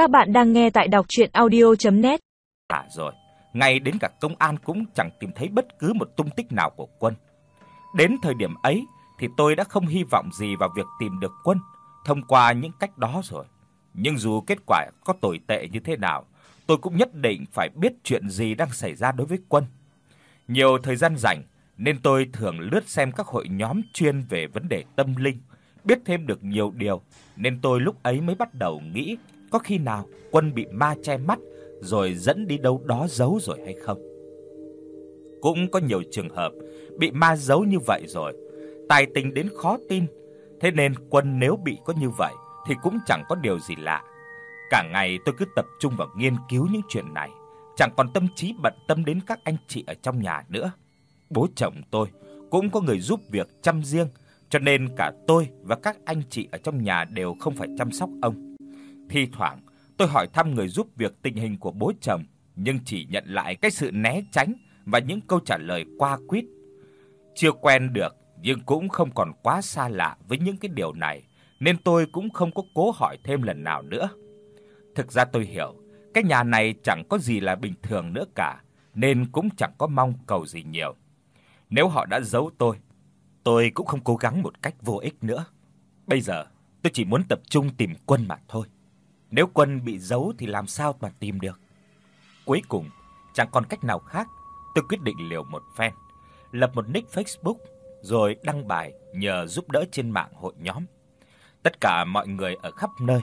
Các bạn đang nghe tại đọc audio net À rồi, ngay đến cả công an cũng chẳng tìm thấy bất cứ một tung tích nào của Quân. Đến thời điểm ấy thì tôi đã không hy vọng gì vào việc tìm được Quân thông qua những cách đó rồi. Nhưng dù kết quả có tồi tệ như thế nào, tôi cũng nhất định phải biết chuyện gì đang xảy ra đối với Quân. Nhiều thời gian rảnh nên tôi thường lướt xem các hội nhóm chuyên về vấn đề tâm linh, biết thêm được nhiều điều, nên tôi lúc ấy mới bắt đầu nghĩ có khi nào Quân bị ma che mắt rồi dẫn đi đâu đó giấu rồi hay không. Cũng có nhiều trường hợp bị ma giấu như vậy rồi, tài tình đến khó tin, thế nên Quân nếu bị có như vậy thì cũng chẳng có điều gì lạ. Cả ngày tôi cứ tập trung vào nghiên cứu những chuyện này, chẳng còn tâm trí bận tâm đến các anh chị ở trong nhà nữa. Bố chồng tôi cũng có người giúp việc chăm riêng, cho nên cả tôi và các anh chị ở trong nhà đều không phải chăm sóc ông. Thi thoảng tôi hỏi thăm người giúp việc tình hình của bố chồng, nhưng chỉ nhận lại cái sự né tránh và những câu trả lời qua quýt. Chưa quen được nhưng cũng không còn quá xa lạ với những cái điều này, nên tôi cũng không có cố hỏi thêm lần nào nữa. Thực ra tôi hiểu, cái nhà này chẳng có gì là bình thường nữa cả, nên cũng chẳng có mong cầu gì nhiều. Nếu họ đã giấu tôi, tôi cũng không cố gắng một cách vô ích nữa. Bây giờ, tôi chỉ muốn tập trung tìm Quân mà thôi. Nếu Quân bị giấu thì làm sao mà tìm được? Cuối cùng, chẳng còn cách nào khác, tôi quyết định liều một phen, lập một nick Facebook rồi đăng bài nhờ giúp đỡ trên mạng hội nhóm. Tất cả mọi người ở khắp nơi,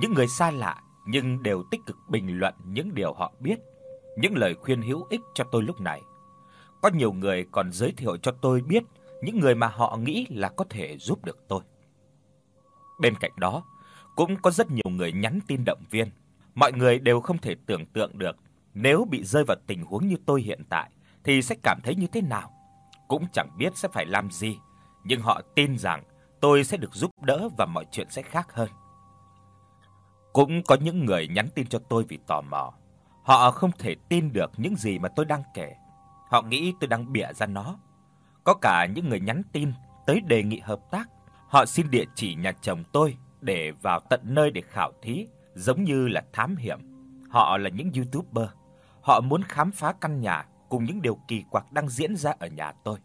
những người xa lạ nhưng đều tích cực bình luận những điều họ biết, những lời khuyên hữu ích cho tôi lúc này. Có nhiều người còn giới thiệu cho tôi biết những người mà họ nghĩ là có thể giúp được tôi. Bên cạnh đó, cũng có rất nhiều người nhắn tin động viên. Mọi người đều không thể tưởng tượng được nếu bị rơi vào tình huống như tôi hiện tại thì sẽ cảm thấy như thế nào. Cũng chẳng biết sẽ phải làm gì, nhưng họ tin rằng tôi sẽ được giúp đỡ và mọi chuyện sẽ khác hơn. Cũng có những người nhắn tin cho tôi vì tò mò. Họ không thể tin được những gì mà tôi đang kể. Họ nghĩ tôi đang bịa ra nó. Có cả những người nhắn tin tới đề nghị hợp tác. Họ xin địa chỉ nhà chồng tôi để vào tận nơi để khảo thí, giống như là thám hiểm. Họ là những YouTuber. Họ muốn khám phá căn nhà cùng những điều kỳ quặc đang diễn ra ở nhà tôi.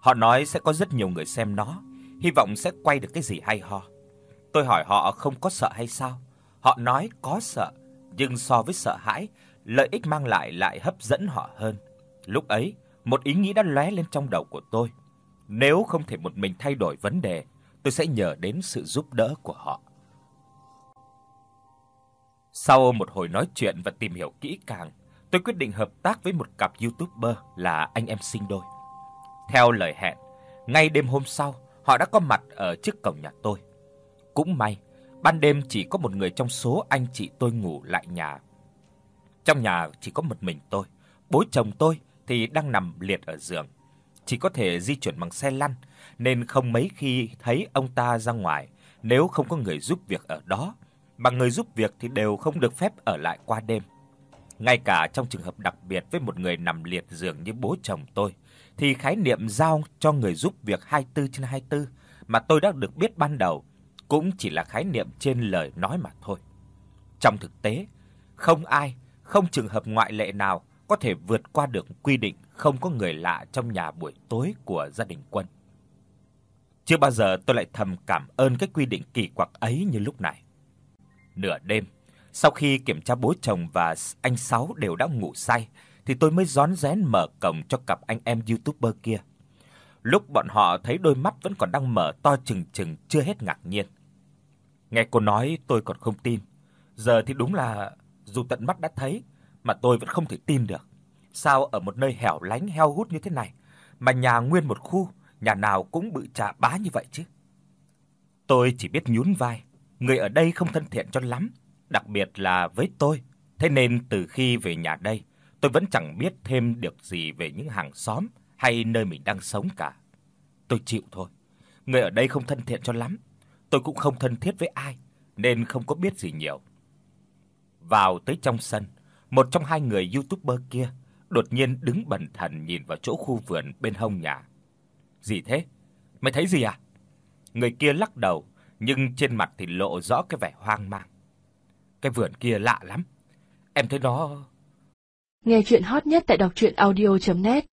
Họ nói sẽ có rất nhiều người xem nó, hy vọng sẽ quay được cái gì hay ho. Tôi hỏi họ không có sợ hay sao? Họ nói có sợ, nhưng so với sợ hãi, lợi ích mang lại lại hấp dẫn họ hơn. Lúc ấy, một ý nghĩ đã lóe lên trong đầu của tôi. Nếu không thể một mình thay đổi vấn đề, tôi sẽ nhờ đến sự giúp đỡ của họ. Sau một hồi nói chuyện và tìm hiểu kỹ càng, tôi quyết định hợp tác với một cặp YouTuber là anh em sinh đôi. Theo lời hẹn, ngay đêm hôm sau, họ đã có mặt ở trước cổng nhà tôi. Cũng may, ban đêm chỉ có một người trong số anh chị tôi ngủ lại nhà. Trong nhà chỉ có một mình tôi, bố chồng tôi thì đang nằm liệt ở giường, chỉ có thể di chuyển bằng xe lăn nên không mấy khi thấy ông ta ra ngoài nếu không có người giúp việc ở đó, mà người giúp việc thì đều không được phép ở lại qua đêm. Ngay cả trong trường hợp đặc biệt với một người nằm liệt giường như bố chồng tôi thì khái niệm giao cho người giúp việc 24 trên 24 mà tôi đã được biết ban đầu cũng chỉ là khái niệm trên lời nói mà thôi. Trong thực tế, không ai, không trường hợp ngoại lệ nào có thể vượt qua được quy định không có người lạ trong nhà buổi tối của gia đình Quân. Chưa bao giờ tôi lại thầm cảm ơn cái quy định kỳ quặc ấy như lúc này. Nửa đêm, sau khi kiểm tra bố chồng và anh Sáu đều đã ngủ say thì tôi mới rón rén mở cổng cho cặp anh em YouTuber kia. Lúc bọn họ thấy đôi mắt vẫn còn đang mở to trừng trừng chưa hết ngạc nhiên. Nghe cô nói tôi còn không tin. Giờ thì đúng là dù tận mắt đã thấy mà tôi vẫn không thể tin được. Sao ở một nơi hẻo lánh heo hút như thế này mà nhà nguyên một khu, nhà nào cũng bự chà bá như vậy chứ? Tôi chỉ biết nhún vai, người ở đây không thân thiện cho lắm, đặc biệt là với tôi. Thế nên từ khi về nhà đây, tôi vẫn chẳng biết thêm được gì về những hàng xóm hay nơi mình đang sống cả. Tôi chịu thôi. Người ở đây không thân thiện cho lắm, tôi cũng không thân thiết với ai nên không có biết gì nhiều. Vào tới trong sân, một trong hai người YouTuber kia đột nhiên đứng bần thần nhìn vào chỗ khu vườn bên hông nhà. "Gì thế? Mày thấy gì à?" Người kia lắc đầu, nhưng trên mặt thì lộ rõ cái vẻ hoang mang. cái vườn kia lạ lắm. Em thấy nó Nghe chuyện hot nhất tại đọc audio net